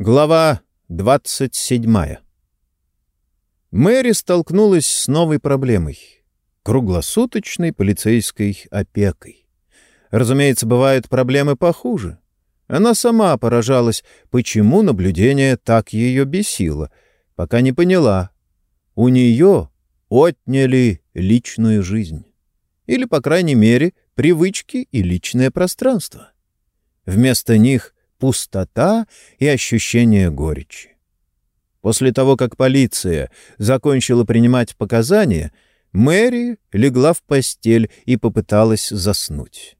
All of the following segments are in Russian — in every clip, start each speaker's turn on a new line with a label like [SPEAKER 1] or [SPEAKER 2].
[SPEAKER 1] Глава 27. Мэри столкнулась с новой проблемой — круглосуточной полицейской опекой. Разумеется, бывают проблемы похуже. Она сама поражалась, почему наблюдение так ее бесило, пока не поняла. У нее отняли личную жизнь. Или, по крайней мере, привычки и личное пространство. Вместо них пустота и ощущение горечи. После того, как полиция закончила принимать показания, Мэри легла в постель и попыталась заснуть.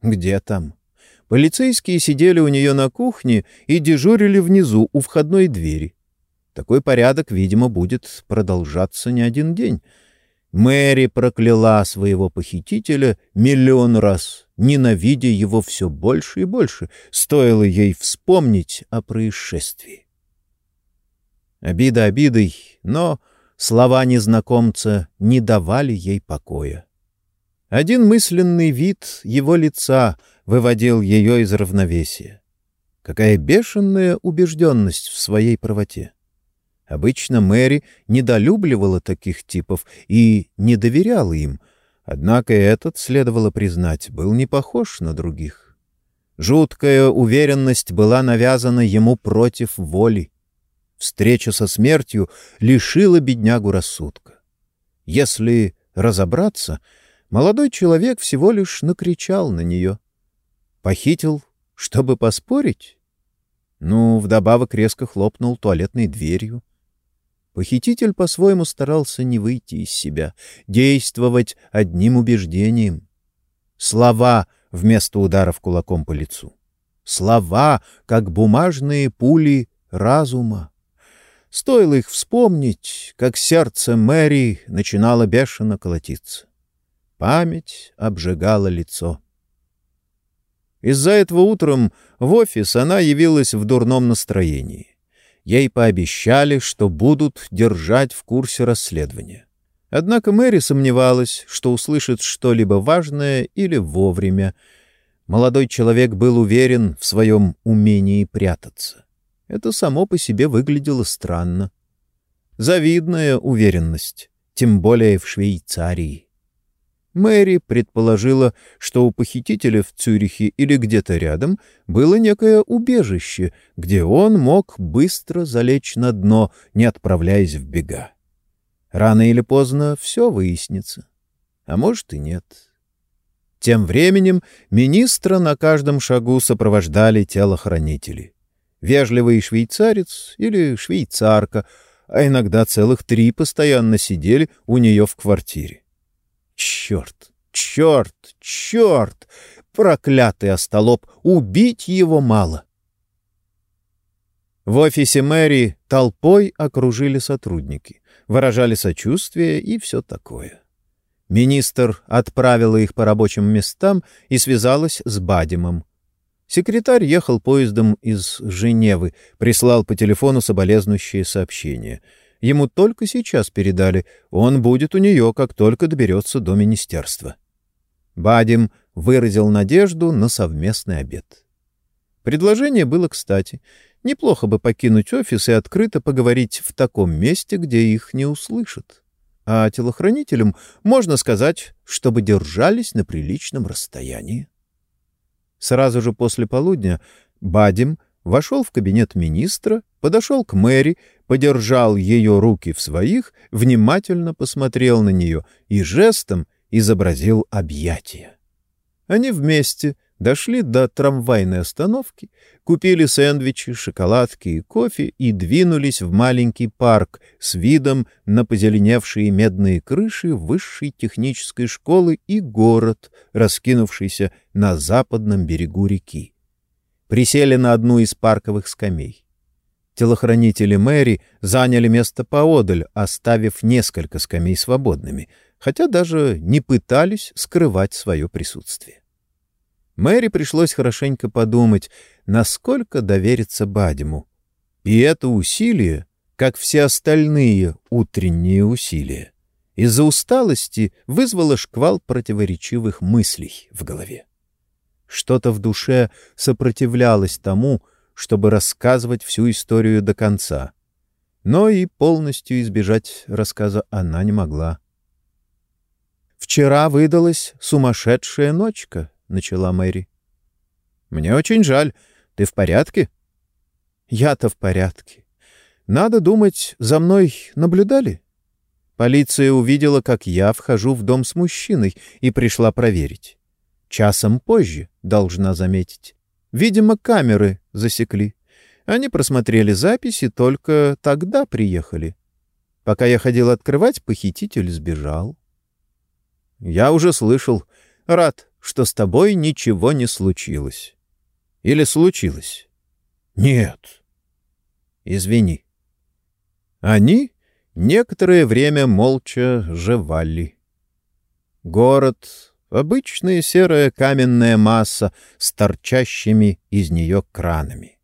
[SPEAKER 1] Где там? Полицейские сидели у нее на кухне и дежурили внизу у входной двери. Такой порядок, видимо, будет продолжаться не один день — Мэри прокляла своего похитителя миллион раз, ненавидя его все больше и больше, стоило ей вспомнить о происшествии. Обида обидой, но слова незнакомца не давали ей покоя. Один мысленный вид его лица выводил ее из равновесия. Какая бешеная убежденность в своей правоте! Обычно Мэри недолюбливала таких типов и не доверяла им, однако этот, следовало признать, был не похож на других. Жуткая уверенность была навязана ему против воли. Встреча со смертью лишила беднягу рассудка. Если разобраться, молодой человек всего лишь накричал на нее. Похитил, чтобы поспорить? Ну, вдобавок резко хлопнул туалетной дверью. Похититель по-своему старался не выйти из себя, действовать одним убеждением. Слова вместо ударов кулаком по лицу. Слова, как бумажные пули разума. Стоило их вспомнить, как сердце Мэри начинало бешено колотиться. Память обжигала лицо. Из-за этого утром в офис она явилась в дурном настроении. Ей пообещали, что будут держать в курсе расследования. Однако Мэри сомневалась, что услышит что-либо важное или вовремя. Молодой человек был уверен в своем умении прятаться. Это само по себе выглядело странно. Завидная уверенность, тем более в Швейцарии. Мэри предположила, что у похитителя в Цюрихе или где-то рядом было некое убежище, где он мог быстро залечь на дно, не отправляясь в бега. Рано или поздно все выяснится. А может и нет. Тем временем министра на каждом шагу сопровождали телохранители. Вежливый швейцарец или швейцарка, а иногда целых три постоянно сидели у нее в квартире. Черт, черт, черт! Проклятый остолоп! Убить его мало! В офисе мэрии толпой окружили сотрудники, выражали сочувствие и все такое. Министр отправила их по рабочим местам и связалась с Бадимом. Секретарь ехал поездом из Женевы, прислал по телефону соболезнующие сообщения — Ему только сейчас передали. Он будет у нее, как только доберется до министерства. Бадим выразил надежду на совместный обед. Предложение было кстати. Неплохо бы покинуть офис и открыто поговорить в таком месте, где их не услышат. А телохранителям можно сказать, чтобы держались на приличном расстоянии. Сразу же после полудня Бадим вошел в кабинет министра, подошел к Мэри, подержал ее руки в своих, внимательно посмотрел на нее и жестом изобразил объятия. Они вместе дошли до трамвайной остановки, купили сэндвичи, шоколадки и кофе и двинулись в маленький парк с видом на позеленевшие медные крыши высшей технической школы и город, раскинувшийся на западном берегу реки присели на одну из парковых скамей. Телохранители Мэри заняли место поодаль, оставив несколько скамей свободными, хотя даже не пытались скрывать свое присутствие. Мэри пришлось хорошенько подумать, насколько довериться Бадиму. И это усилие, как все остальные утренние усилия, из-за усталости вызвало шквал противоречивых мыслей в голове. Что-то в душе сопротивлялось тому, чтобы рассказывать всю историю до конца. Но и полностью избежать рассказа она не могла. «Вчера выдалась сумасшедшая ночка», — начала Мэри. «Мне очень жаль. Ты в порядке?» «Я-то в порядке. Надо думать, за мной наблюдали?» Полиция увидела, как я вхожу в дом с мужчиной, и пришла проверить. Часом позже, должна заметить. Видимо, камеры засекли. Они просмотрели записи, только тогда приехали. Пока я ходил открывать, похититель сбежал. Я уже слышал. Рад, что с тобой ничего не случилось. Или случилось? Нет. Извини. Они некоторое время молча жевали. Город Обычная серая каменная масса с торчащими из нее кранами.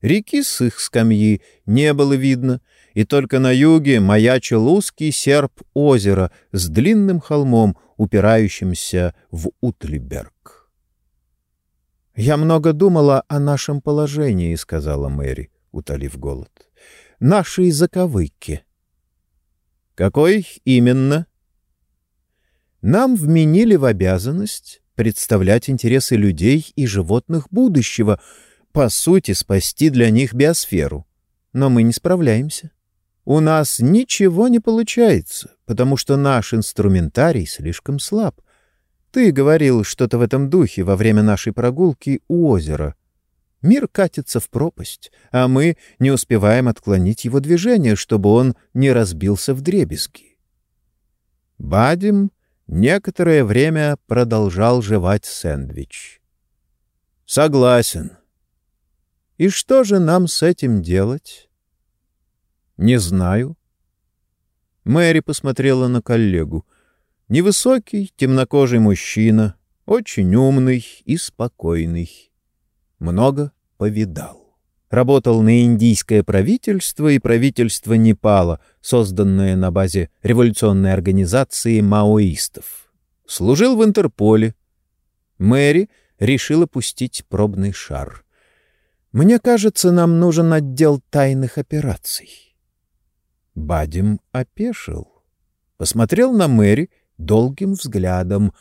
[SPEAKER 1] Реки с их скамьи не было видно, и только на юге маячил узкий серп озера с длинным холмом, упирающимся в Утлиберг. «Я много думала о нашем положении», — сказала Мэри, утолив голод. «Нашей заковыки». «Какой именно?» Нам вменили в обязанность представлять интересы людей и животных будущего, по сути, спасти для них биосферу. Но мы не справляемся. У нас ничего не получается, потому что наш инструментарий слишком слаб. Ты говорил что-то в этом духе во время нашей прогулки у озера. Мир катится в пропасть, а мы не успеваем отклонить его движение, чтобы он не разбился в дребезги. Бадим некоторое время продолжал жевать сэндвич. «Согласен. И что же нам с этим делать?» «Не знаю». Мэри посмотрела на коллегу. Невысокий, темнокожий мужчина, очень умный и спокойный. Много повидал работал на индийское правительство и правительство Непала, созданное на базе революционной организации маоистов. Служил в Интерполе. Мэри решила пустить пробный шар. «Мне кажется, нам нужен отдел тайных операций». Бадим опешил. Посмотрел на Мэри долгим взглядом,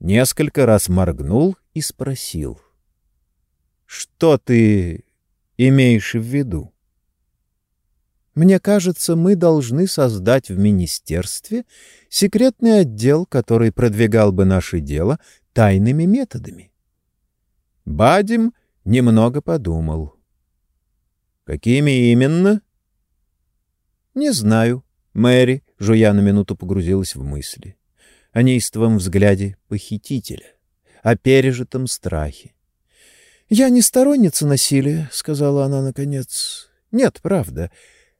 [SPEAKER 1] несколько раз моргнул и спросил. «Что ты имеешь в виду? Мне кажется, мы должны создать в министерстве секретный отдел, который продвигал бы наше дело тайными методами. Бадим немного подумал. Какими именно? Не знаю. Мэри, жуя на минуту, погрузилась в мысли. О неистовом взгляде похитителя, о пережитом страхе. «Я не сторонница насилия», — сказала она наконец. «Нет, правда.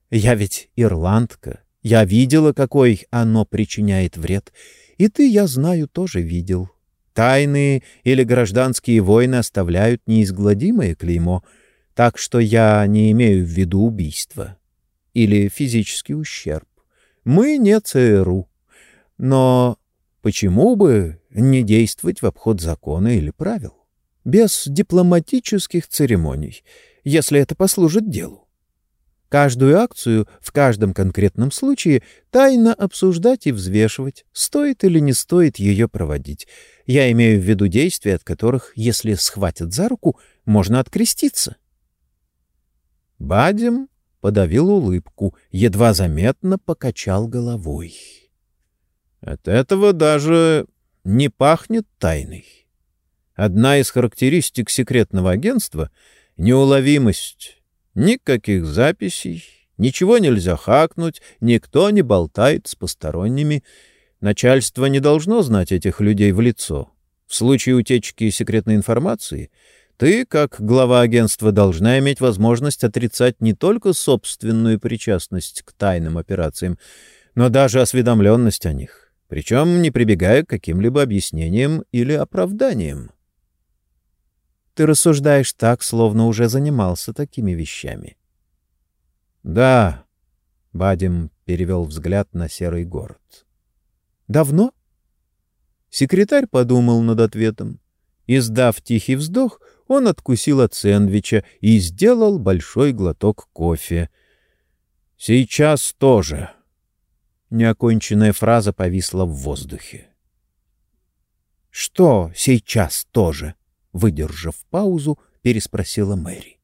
[SPEAKER 1] Я ведь ирландка. Я видела, какой оно причиняет вред. И ты, я знаю, тоже видел. Тайные или гражданские войны оставляют неизгладимое клеймо, так что я не имею в виду убийство или физический ущерб. Мы не ЦРУ. Но почему бы не действовать в обход закона или правил? Без дипломатических церемоний, если это послужит делу. Каждую акцию в каждом конкретном случае тайно обсуждать и взвешивать, стоит или не стоит ее проводить. Я имею в виду действия, от которых, если схватят за руку, можно откреститься. Бадим подавил улыбку, едва заметно покачал головой. От этого даже не пахнет тайной. Одна из характеристик секретного агентства — неуловимость. Никаких записей, ничего нельзя хакнуть, никто не болтает с посторонними. Начальство не должно знать этих людей в лицо. В случае утечки секретной информации ты, как глава агентства, должна иметь возможность отрицать не только собственную причастность к тайным операциям, но даже осведомленность о них, причем не прибегая к каким-либо объяснениям или оправданиям. Ты рассуждаешь так, словно уже занимался такими вещами. — Да, — Бадим перевел взгляд на серый город. — Давно? Секретарь подумал над ответом. Издав тихий вздох, он откусил от сэндвича и сделал большой глоток кофе. «Сейчас тоже». Неоконченная фраза повисла в воздухе. «Что сейчас тоже?» — выдержав паузу, переспросила Мэри.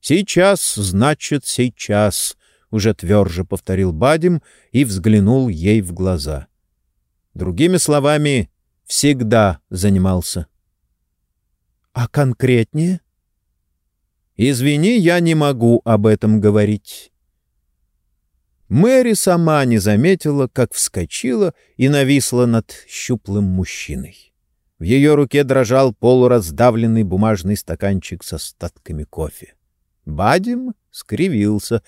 [SPEAKER 1] «Сейчас, значит, сейчас», — уже тверже повторил Бадим и взглянул ей в глаза. Другими словами, всегда занимался. «А конкретнее?» «Извини, я не могу об этом говорить». Мэри сама не заметила, как вскочила и нависла над щуплым мужчиной. В ее руке дрожал полураздавленный бумажный стаканчик с остатками кофе. Бадим скривился.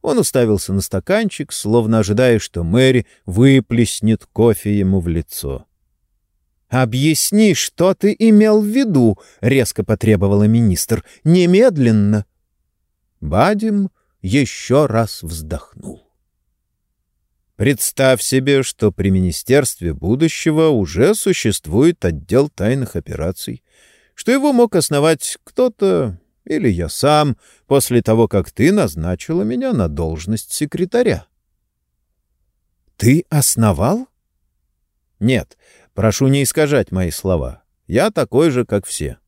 [SPEAKER 1] Он уставился на стаканчик, словно ожидая, что Мэри выплеснет кофе ему в лицо. «Объясни, что ты имел в виду?» — резко потребовала министр. «Немедленно!» Бадим еще раз вздохнул. Представь себе, что при Министерстве будущего уже существует отдел тайных операций, что его мог основать кто-то или я сам после того, как ты назначила меня на должность секретаря. Ты основал? Нет, прошу не искажать мои слова. Я такой же, как все.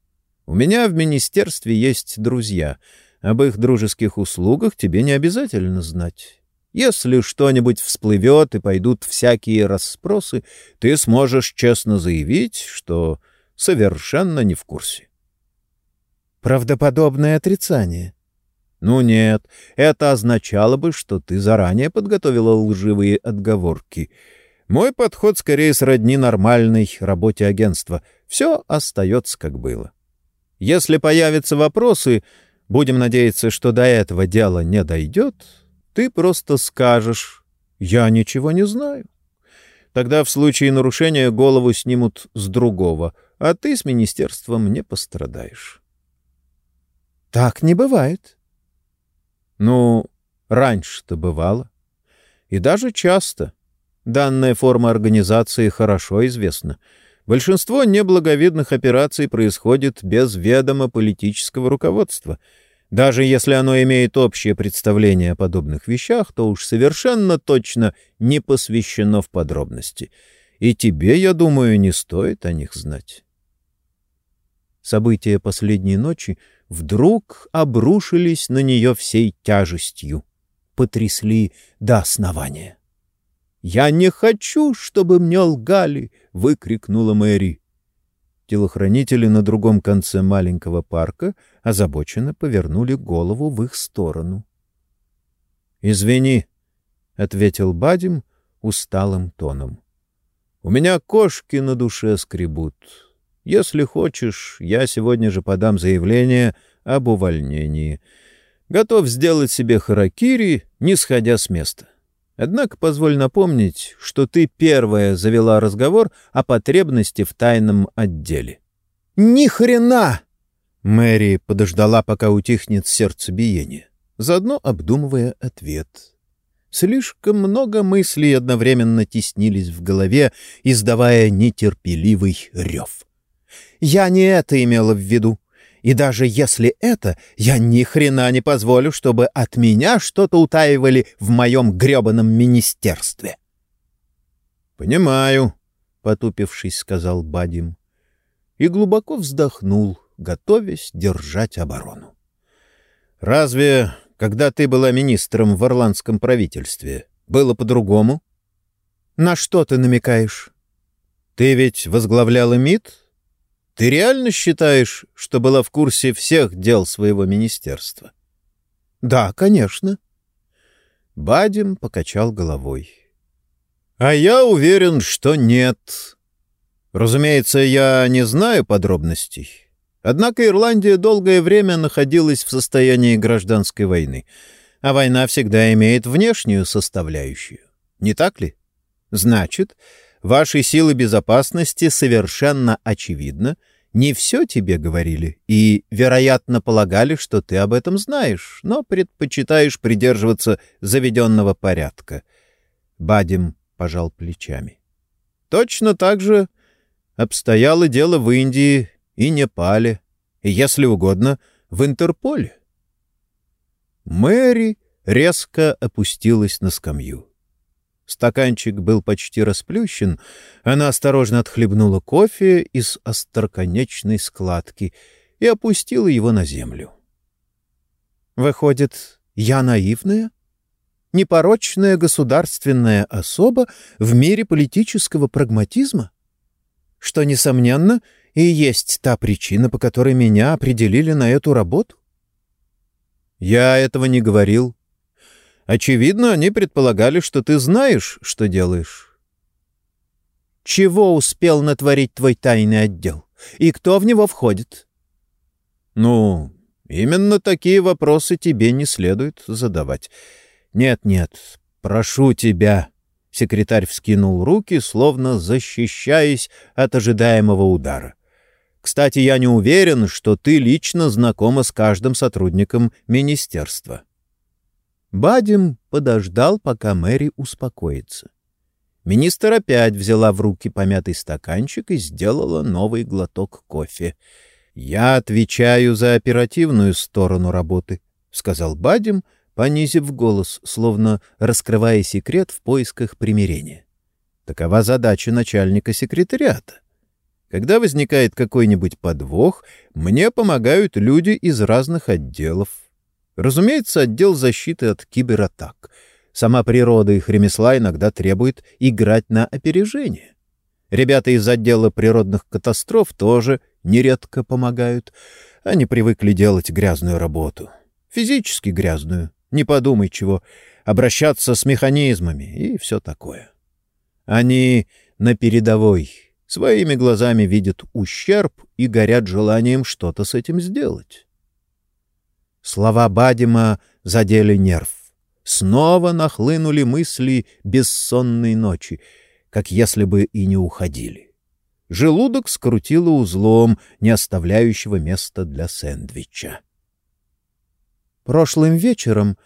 [SPEAKER 1] У меня в министерстве есть друзья. Об их дружеских услугах тебе не обязательно знать. Если что-нибудь всплывет и пойдут всякие расспросы, ты сможешь честно заявить, что совершенно не в курсе. Правдоподобное отрицание. Ну нет, это означало бы, что ты заранее подготовила лживые отговорки. Мой подход скорее сродни нормальной работе агентства. Все остается как было. Если появятся вопросы, будем надеяться, что до этого дело не дойдет, ты просто скажешь «Я ничего не знаю». Тогда в случае нарушения голову снимут с другого, а ты с министерством не пострадаешь. Так не бывает. Ну, раньше-то бывало. И даже часто. Данная форма организации хорошо известна. Большинство неблаговидных операций происходит без ведома политического руководства — даже если оно имеет общее представление о подобных вещах, то уж совершенно точно не посвящено в подробности. И тебе, я думаю, не стоит о них знать. События последней ночи вдруг обрушились на нее всей тяжестью, потрясли до основания. «Я не хочу, чтобы мне лгали!» — выкрикнула Мэри. Телохранители на другом конце маленького парка озабоченно повернули голову в их сторону. «Извини», — ответил Бадим усталым тоном. «У меня кошки на душе скребут. Если хочешь, я сегодня же подам заявление об увольнении. Готов сделать себе харакири, не сходя с места. Однако позволь напомнить, что ты первая завела разговор о потребности в тайном отделе. Ни хрена! Мэри подождала, пока утихнет сердцебиение, заодно обдумывая ответ. Слишком много мыслей одновременно теснились в голове, издавая нетерпеливый рев. Я не это имела в виду. И даже если это, я ни хрена не позволю, чтобы от меня что-то утаивали в моем гребаном министерстве. — Понимаю, — потупившись, сказал Бадим. И глубоко вздохнул, готовясь держать оборону. — Разве, когда ты была министром в ирландском правительстве, было по-другому? — На что ты намекаешь? — Ты ведь возглавляла МИД? — ты реально считаешь, что была в курсе всех дел своего министерства? — Да, конечно. Бадим покачал головой. — А я уверен, что нет. Разумеется, я не знаю подробностей. Однако Ирландия долгое время находилась в состоянии гражданской войны, а война всегда имеет внешнюю составляющую. Не так ли? Значит, Ваши силы безопасности совершенно очевидно не все тебе говорили и, вероятно, полагали, что ты об этом знаешь, но предпочитаешь придерживаться заведенного порядка. Бадим пожал плечами. Точно так же обстояло дело в Индии и Непале. И, если угодно, в Интерполе. Мэри резко опустилась на скамью. Стаканчик был почти расплющен. Она осторожно отхлебнула кофе из остроконечной складки и опустила его на землю. «Выходит, я наивная? Непорочная государственная особа в мире политического прагматизма? Что, несомненно, и есть та причина, по которой меня определили на эту работу?» «Я этого не говорил», Очевидно, они предполагали, что ты знаешь, что делаешь. Чего успел натворить твой тайный отдел? И кто в него входит? Ну, именно такие вопросы тебе не следует задавать. Нет, нет, прошу тебя. Секретарь вскинул руки, словно защищаясь от ожидаемого удара. Кстати, я не уверен, что ты лично знакома с каждым сотрудником министерства. Бадим подождал, пока Мэри успокоится. Министр опять взяла в руки помятый стаканчик и сделала новый глоток кофе. «Я отвечаю за оперативную сторону работы», — сказал Бадим, понизив голос, словно раскрывая секрет в поисках примирения. Такова задача начальника секретариата. Когда возникает какой-нибудь подвох, мне помогают люди из разных отделов, Разумеется, отдел защиты от кибератак. Сама природа их ремесла иногда требует играть на опережение. Ребята из отдела природных катастроф тоже нередко помогают. Они привыкли делать грязную работу. Физически грязную. Не подумай чего. Обращаться с механизмами и все такое. Они на передовой. Своими глазами видят ущерб и горят желанием что-то с этим сделать. Слова Бадима задели нерв. Снова нахлынули мысли бессонной ночи, как если бы и не уходили. Желудок скрутило узлом, не оставляющего места для сэндвича. «Прошлым вечером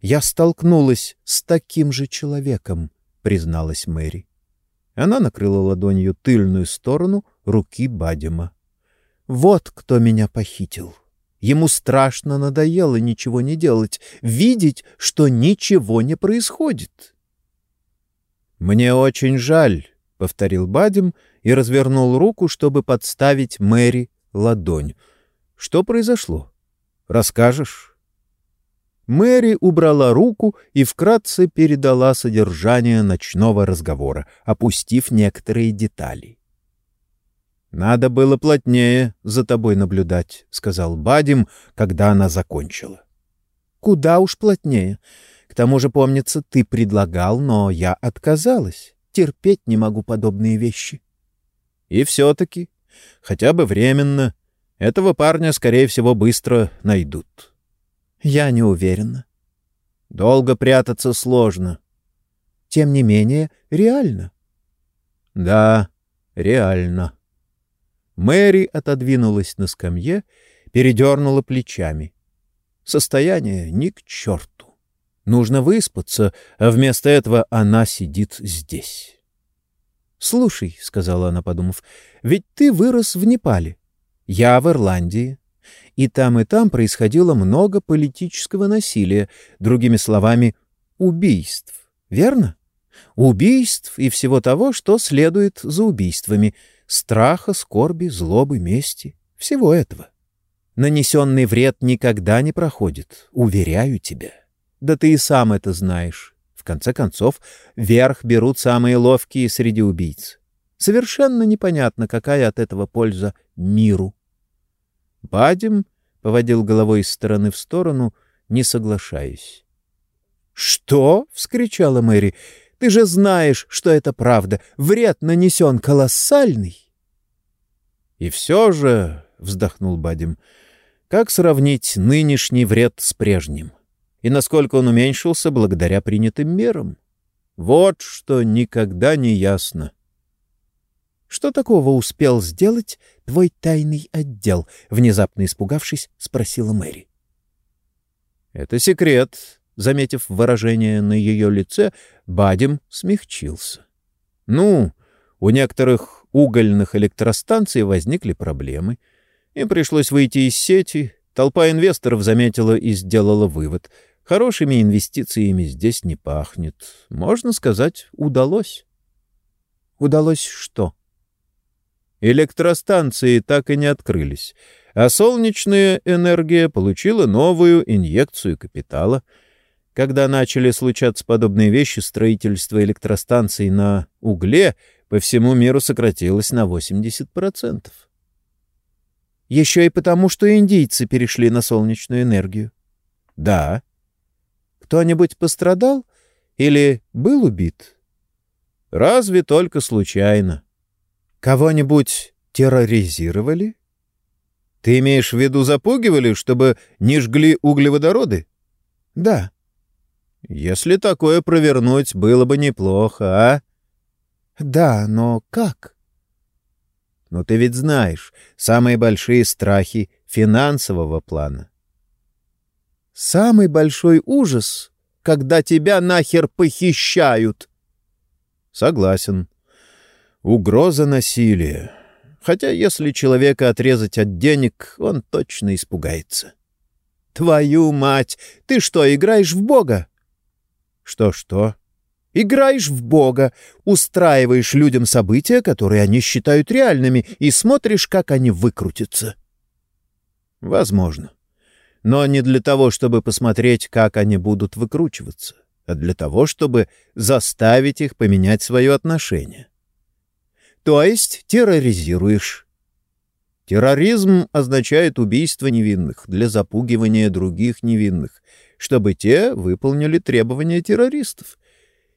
[SPEAKER 1] я столкнулась с таким же человеком», — призналась Мэри. Она накрыла ладонью тыльную сторону руки Бадима. «Вот кто меня похитил». Ему страшно надоело ничего не делать, видеть, что ничего не происходит. «Мне очень жаль», — повторил Бадим и развернул руку, чтобы подставить Мэри ладонь. «Что произошло? Расскажешь?» Мэри убрала руку и вкратце передала содержание ночного разговора, опустив некоторые детали. «Надо было плотнее за тобой наблюдать», — сказал Бадим, когда она закончила. «Куда уж плотнее. К тому же, помнится, ты предлагал, но я отказалась. Терпеть не могу подобные вещи». «И все-таки, хотя бы временно, этого парня, скорее всего, быстро найдут». «Я не уверена». «Долго прятаться сложно». «Тем не менее, реально». «Да, реально». Мэри отодвинулась на скамье, передернула плечами. Состояние ни к черту. Нужно выспаться, а вместо этого она сидит здесь. — Слушай, — сказала она, подумав, — ведь ты вырос в Непале. Я в Ирландии. И там, и там происходило много политического насилия, другими словами, убийств. Верно? Убийств и всего того, что следует за убийствами — страха, скорби, злобы, мести, всего этого. Нанесенный вред никогда не проходит, уверяю тебя. Да ты и сам это знаешь. В конце концов, верх берут самые ловкие среди убийц. Совершенно непонятно, какая от этого польза миру. Бадим поводил головой из стороны в сторону, не соглашаясь. «Что?» — вскричала Мэри. Ты же знаешь, что это правда. Вред нанесен колоссальный. — И все же, — вздохнул Бадим, — как сравнить нынешний вред с прежним? И насколько он уменьшился благодаря принятым мерам? Вот что никогда не ясно. — Что такого успел сделать твой тайный отдел? — внезапно испугавшись, спросила Мэри. — Это секрет, Заметив выражение на ее лице, Бадим смягчился. «Ну, у некоторых угольных электростанций возникли проблемы. Им пришлось выйти из сети. Толпа инвесторов заметила и сделала вывод. Хорошими инвестициями здесь не пахнет. Можно сказать, удалось. Удалось что? Электростанции так и не открылись, а солнечная энергия получила новую инъекцию капитала. Когда начали случаться подобные вещи, строительство электростанций на угле по всему миру сократилось на 80%. Еще и потому, что индийцы перешли на солнечную энергию. Да. Кто-нибудь пострадал или был убит? Разве только случайно. Кого-нибудь терроризировали? Ты имеешь в виду запугивали, чтобы не жгли углеводороды? Да. Если такое провернуть, было бы неплохо, а? Да, но как? Но ты ведь знаешь, самые большие страхи финансового плана. Самый большой ужас, когда тебя нахер похищают. Согласен. Угроза насилия. Хотя если человека отрезать от денег, он точно испугается. Твою мать! Ты что, играешь в Бога? Что-что? Играешь в Бога, устраиваешь людям события, которые они считают реальными, и смотришь, как они выкрутятся. Возможно. Но не для того, чтобы посмотреть, как они будут выкручиваться, а для того, чтобы заставить их поменять свое отношение. То есть терроризируешь. Терроризм означает убийство невинных для запугивания других невинных, чтобы те выполнили требования террористов —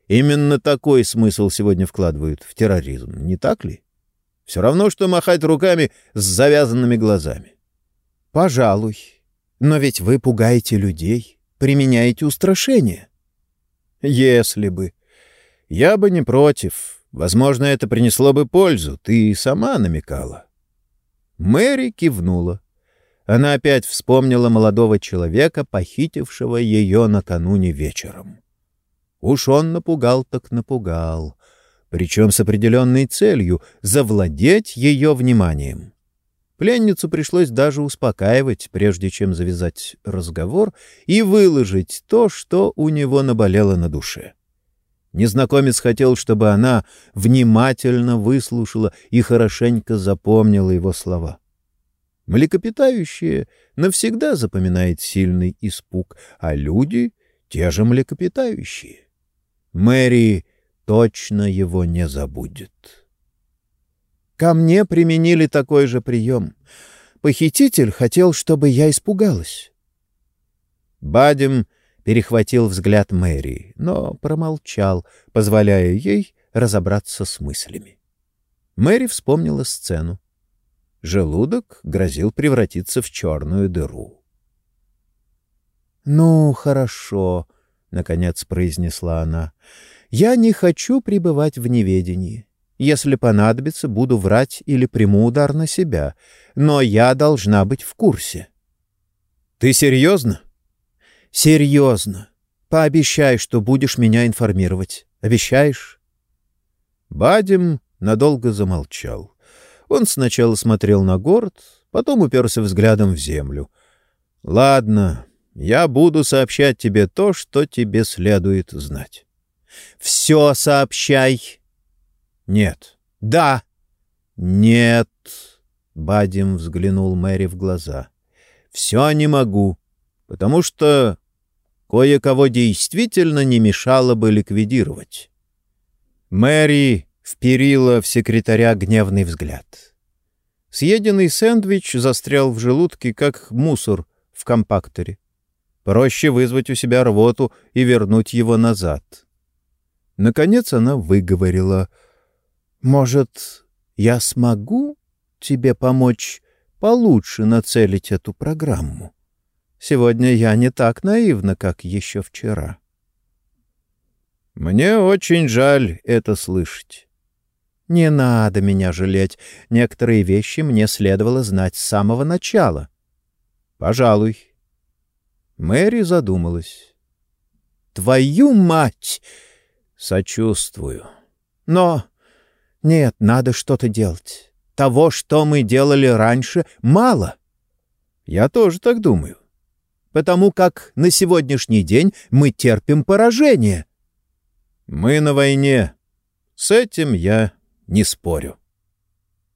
[SPEAKER 1] Именно такой смысл сегодня вкладывают в терроризм, не так ли? Все равно, что махать руками с завязанными глазами. Пожалуй. Но ведь вы пугаете людей, применяете устрашение. Если бы. Я бы не против. Возможно, это принесло бы пользу. Ты сама намекала. Мэри кивнула. Она опять вспомнила молодого человека, похитившего ее накануне вечером. Уж он напугал так напугал, причем с определенной целью — завладеть ее вниманием. Пленницу пришлось даже успокаивать, прежде чем завязать разговор и выложить то, что у него наболело на душе. Незнакомец хотел, чтобы она внимательно выслушала и хорошенько запомнила его слова. Млекопитающее навсегда запоминает сильный испуг, а люди — те же млекопитающие. Мэри точно его не забудет. Ко мне применили такой же прием. Похититель хотел, чтобы я испугалась. Бадим перехватил взгляд Мэри, но промолчал, позволяя ей разобраться с мыслями. Мэри вспомнила сцену. Желудок грозил превратиться в черную дыру. «Ну, хорошо», — наконец произнесла она, — «я не хочу пребывать в неведении. Если понадобится, буду врать или приму удар на себя, но я должна быть в курсе». «Ты серьезно?» «Серьезно. Пообещай, что будешь меня информировать. Обещаешь?» Бадим надолго замолчал. Он сначала смотрел на город, потом уперся взглядом в землю. «Ладно, я буду сообщать тебе то, что тебе следует знать. Все сообщай. Нет. Да. Нет. Бадим взглянул Мэри в глаза. Все не могу, потому что кое-кого действительно не мешало бы ликвидировать. Мэри вперила в секретаря гневный взгляд. Съеденный сэндвич застрял в желудке, как мусор в компакторе. Проще вызвать у себя рвоту и вернуть его назад. Наконец она выговорила. «Может, я смогу тебе помочь получше нацелить эту программу? Сегодня я не так наивна, как еще вчера». «Мне очень жаль это слышать». «Не надо меня жалеть. Некоторые вещи мне следовало знать с самого начала». «Пожалуй, Мэри задумалась. «Твою мать!» «Сочувствую. Но... Нет, надо что-то делать. того, что мы делали раньше, мало. Я тоже так думаю. Потому как на сегодняшний день мы терпим поражение. Мы на войне. С этим я не спорю.